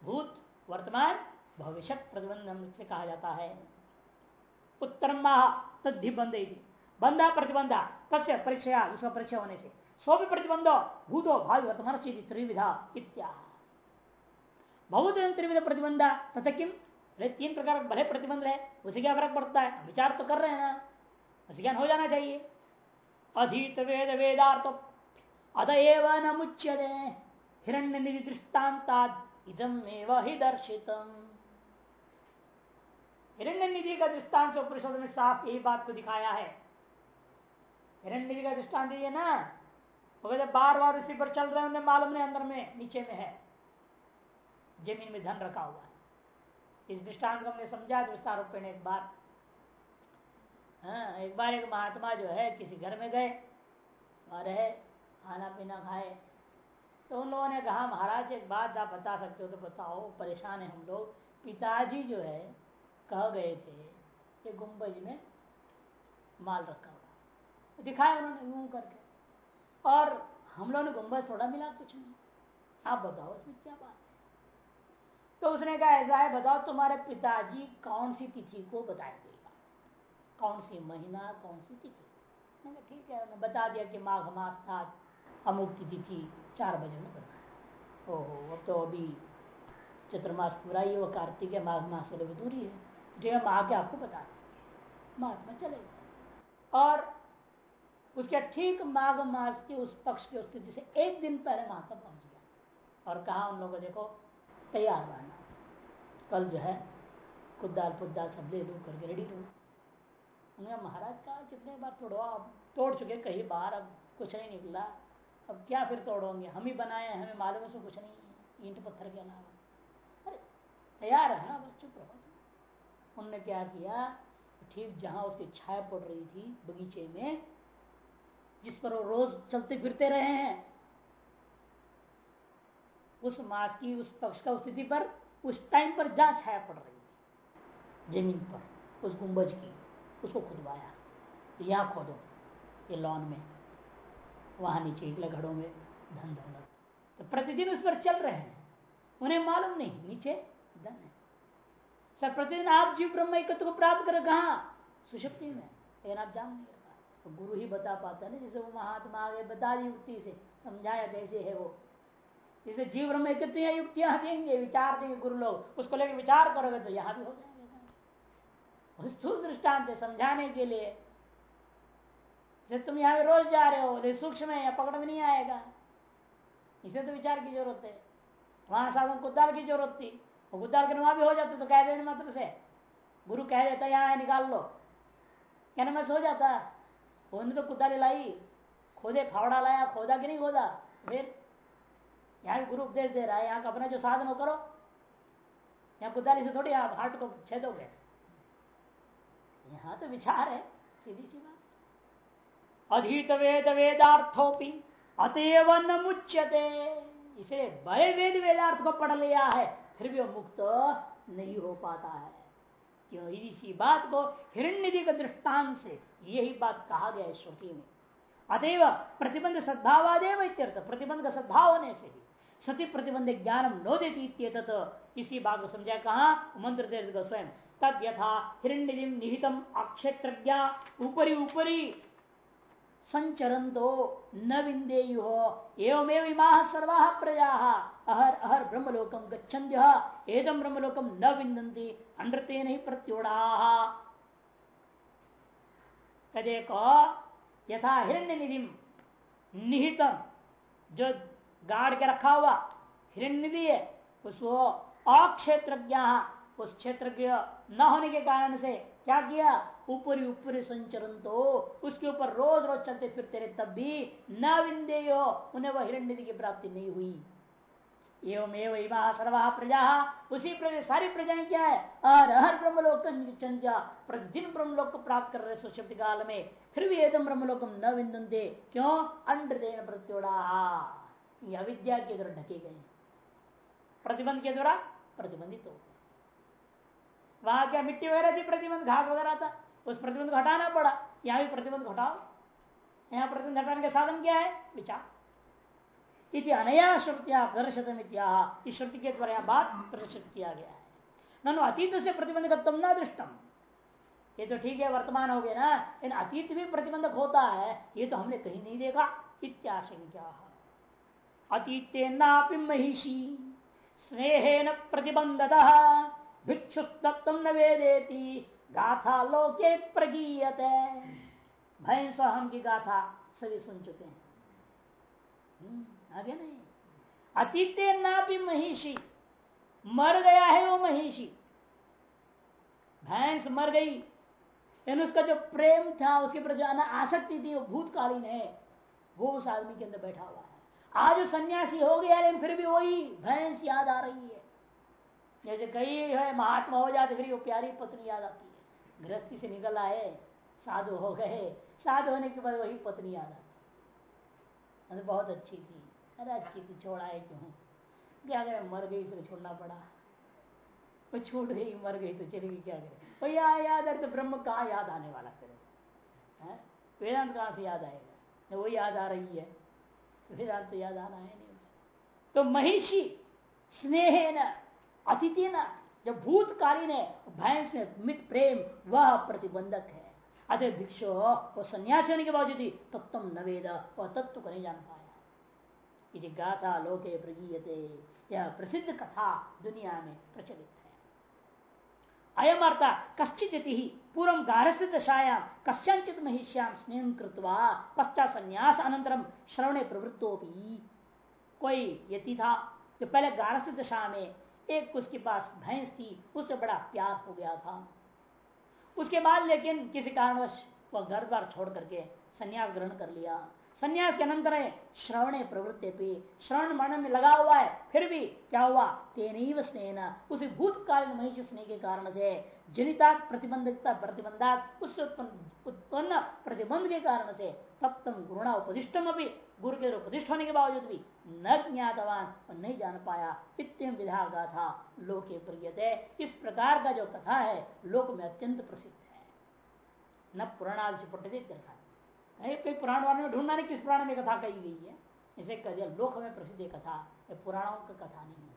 भूत, वर्तमान, भविष्य प्रतिबंध से कहा जाता है। उत्तर तद्धि बंद बंधा प्रतिबंधा कस्य परीक्षा उसका परीक्षा होने से। सो भी प्रतिबंध, भूतो, भावी, वर्तमान चीज़ त्रिविधा इत्या बहुत त्रिविध प्रतिबंधा, तथा किम? तीन प्रकार भले प्रतिबंध है, उसे क्या फ़र्क पड़ता है? विचार तो कर रहे हैं। ना उसे ज्ञान हो जाना चाहिए। अधीत वेद वेदार्थ। अतएव न मुच्यते। हिरण्य निधि दृष्टान्ता इदम ही दर्शित हिरण्य निधि का दृष्टांत उपनिषद में साफ़ यही बात को दिखाया है। हिरण्य निधि का दृष्टांत ये ना, वो कहते बार बार उसी पर चल रहे हैं, उन्हें मालूम नहीं अंदर में, नीचे में है। ज़मीन में धन रखा हुआ है। इस दृष्टांत को हमने समझा विस्तार रूप एक बार। हाँ एक बार एक महात्मा जो है, किसी घर में गए और रहे, खाना पीना खाए तो उन लोगों ने कहा, महाराज, एक बात आप बता सकते हो तो बताओ, परेशान है हम लोग। पिताजी जो है, कह गए थे कि गुम्बज में माल रखा हुआ दिखाया उन्होंने यूँ करके। और हम लोगों ने गुम्बज थोड़ा मिला, कुछ नहीं। आप बताओ, इसमें क्या बात है? तो उसने कहा, ऐसा है, बताओ तुम्हारे पिताजी कौन सी तिथि को बताए बताएँगे कौन सी महीना, कौन सी तिथि? मैंने ठीक है, उन्होंने बता दिया कि माघ मास था अमुक तिथि थी चार बजे ने बताया ओहो, अब तो अभी चतुर्मास पूरा ही वो कार्तिक है माघ मास से दूरी है। ठीक है माँ के आपको बता दें महात्मा चले और उसके ठीक माघ मास के उस पक्ष की स्थिति से एक दिन पहले महात्मा पहुँच गया। और कहा उन लोगों देखो, तैयार रहना कल जो है कुदाल पुदाल सब ले लो, करके रेडी रहो। उन्हें महाराज, कहा कितने बार तोड़ो आप? तोड़ चुके कई बार, अब कुछ नहीं निकला। अब क्या फिर तोड़ोगे? हम ही बनाए हमें मालूम है कुछ नहीं है। ईंट, पत्थर के अलावा। अरे, तैयार है ना बस, चुप रहो उनने क्या किया? ठीक जहाँ उसकी छाया पड़ रही थी बगीचे में, जिस पर वो रोज चलते फिरते रहे हैं, उस मास की, उस पक्ष का स्थिति पर, उस टाइम पर जहाँ छाया पड़ रही थी, ज़मीन पर, उस गुंबज की, उसको खुदवाया। यहाँ खोदो, ये लॉन में। वहाँ नीचे घड़ों में धन दौलत तो प्रतिदिन उस पर चल रहे हैं। उन्हें मालूम नहीं, नीचे धन है। सर, प्रतिदिन आप जीव ब्रह्म एकत्व को प्राप्त कर, कहा? सुशक्ति में। लेकिन आप जान नहीं तो गुरु ही बता पाता ना जैसे वो महात्मा आगे बता दी युक्ति से, समझाया कैसे है वो। जैसे जीव ब्रह्म एकत्व युक्तियाँ देंगे, विचार देंगे गुरु लोग। उसको लेकर विचार करोगे तो यहाँ भी हो जाएगा। दृष्टांत समझाने के लिए जैसे तुम यहाँ रोज जा रहे हो सूक्ष्म है या पकड़ में नहीं आएगा। इसे तो विचार की ज़रूरत है। वहाँ साधन कुदाल की ज़रूरत थी। वो कुदाल के वहाँ भी हो जाते तो कह देने मात्र से। गुरु कह देता, यहाँ निकाल लो। कहना मैं सो जाता? उन्होंने तो कुदाली लाई। खोदे फावड़ा लाया, खोदा कि नहीं खोदा? फिर यहाँ गुरु उपदेश दे रहा है। यहाँ का अपना जो साधन हो, करो। यहाँ कुदाली से थोड़ी आप हार्ट को छेदोगे। यहाँ तो विचार है, सीधी सी बात। अधीत वेद वेदार्थोपी अतएव न मुच्यते। इसे बड़े वेद वेदार्थ को पढ़ लिया है, फिर भी वो मुक्त नहीं हो पाता है। क्यों? इसी बात को हिरण्य का दृष्टांत से यही बात कहा गया है श्रुति में। अतएव प्रतिबंध सद्भावादेव इत्यर्थ, प्रतिबंध का सद्भाव होने से ही सती प्रतिबंध ज्ञान नो देती इसी बात को समझा कहा मंत्र दे स्वयं। तद यथा हिरण्य निहितम अक्षेत्र ऊपरी ऊपरी संचरंतो न विंदेयु हो एवमेव इमा सर्वा प्रजा। अहर अहर ब्रह्मलोकम गच्छन्त्य। एदम ब्रह्मलोकम न विंदती अंडते नहीं प्रत्योड़ा। कदेको यथा हिरण्य निधि निहितम जो गाड़ के रखा हुआ हिरण्य निधि है उसको अक्षेत्र उस क्षेत्र न होने के कारण से क्या किया? ऊपरी ऊपरी संचरण तो उसके ऊपर रोज रोज चलते फिरते रहे, तब भी न विंदे हो, उन्हें वह हिरण्य की प्राप्ति नहीं हुई। एवं एवं सर्वा प्रजा, उसी प्रजा, सारी प्रजाएँ क्या है? हर हर ब्रह्मलोक चंद्या प्रतिदिन ब्रह्मलोक को प्राप्त कर रहे सुशब्द काल में। फिर भी एकदम ब्रह्मलोकम न विंदते क्यों? अंडदेन प्रत्योड़ा। अविद्या के द्वारा ढके गए। प्रतिबंध के द्वारा प्रतिबंधित हो वहाँ क्या मिट्टी वगैरह थी? प्रतिबंध, घास वगैरह था? उस प्रतिबंध को हटाना पड़ा। यहाँ भी प्रतिबंध घटाओ यहाँ प्रतिबंध हटाने का साधन क्या है? विचार। इति अनया श्रुतिया प्रदर्शित इस श्रुति के द्वारा बात प्रदर्शित किया गया है। ननु अतीत से प्रतिबंध का तुम न दृष्टम। ये तो ठीक है, वर्तमान हो गया ना। इन अतीत भी प्रतिबंधक होता है। ये तो हमने कहीं नहीं देखा। इत्याशंका अतीते नापि महिषी। स्नेहेन प्रतिबंधत। भिक्षुस्तम न वेदेती। गाथा लोके प्रगीयत। भैंस हम की गाथा सभी सुन चुके हैं। हम्म, आगे नहीं। अतीते ना भी महिषी मर गया है वो महिषी। भैंस मर गई लेकिन उसका जो प्रेम था उसके प्रति जो आसक्ति थी वो भूतकालीन है वो उस आदमी के अंदर बैठा हुआ है। आज सन्यासी हो गया लेकिन फिर भी वही भैंस याद आ रही है। जैसे कई है महात्मा हो जाते फिर वो प्यारी पत्नी याद आती है। गृहस्थी से निकल आए, साधु हो गए। साधु होने के बाद वही पत्नी आ आती मतलब बहुत अच्छी थी। अरे, अच्छी थी, छोड़ा है क्यों? क्या करे, मर गई फिर छोड़ना पड़ा। वो छूट गई, मर गई तो चलेगी क्या करे? भैया, याद है तो ब्रह्म कहाँ याद आने वाला फिर? वेदांत कहाँ से याद आएगा? वो याद आ रही है वेदांत तो याद आना है नहीं तो महिषी स्नेह न अतिथि न जो भूतकालीन है भैंस में मित प्रेम, वह प्रतिबंधक है। अतः भिक्षु, वो सन्यासी होने के बावजूद ही तत्व न वेद, वह तत्व को नहीं जान पाया। यदि गाथा लोके प्रगीयते यह प्रसिद्ध कथा दुनिया में प्रचलित अयम अर्थ, कश्चित ही पूर्व गारस्थ दशाया कस्यचित महिष्याम स्नेह कृत्वा पश्चात संन्यास अनंतरम श्रवणे प्रवृत्तो भी कोई यति था, जो पहले गारस्थ दशा में एक उसके पास भैंस थी, उससे बड़ा प्यार हो गया था। उसके बाद लेकिन किसी कारणवश वह घर द्वार छोड़ करके संन्यास ग्रहण कर लिया। संन्यास के अनंतर है श्रवण प्रवृत्ति भी श्रवण मरण में लगा हुआ है, फिर भी क्या हुआ? तेन स्नेह, उस भूतकालीन महिष स्नेह के कारण से जनिता प्रतिबंधकता प्रतिबंधा उस उत्पन्न प्रतिबंध के कारण से तब तम गुरुणा उपदिष्टम अभी गुरु के उपदिष्ट होने के बावजूद भी न ज्ञातवान और नहीं जान पाया। इतम विधा गाथा लोके प्रिय इस प्रकार का जो कथा है, लोक में अत्यंत प्रसिद्ध है। न पुराणादि से पठित कथा। कोई पुराण वाले में ढूंढना नहीं, किस पुराण में कथा कही गई है। इसे कह दिया, लोक में प्रसिद्ध कथा। पुराणों की कथा नहीं है।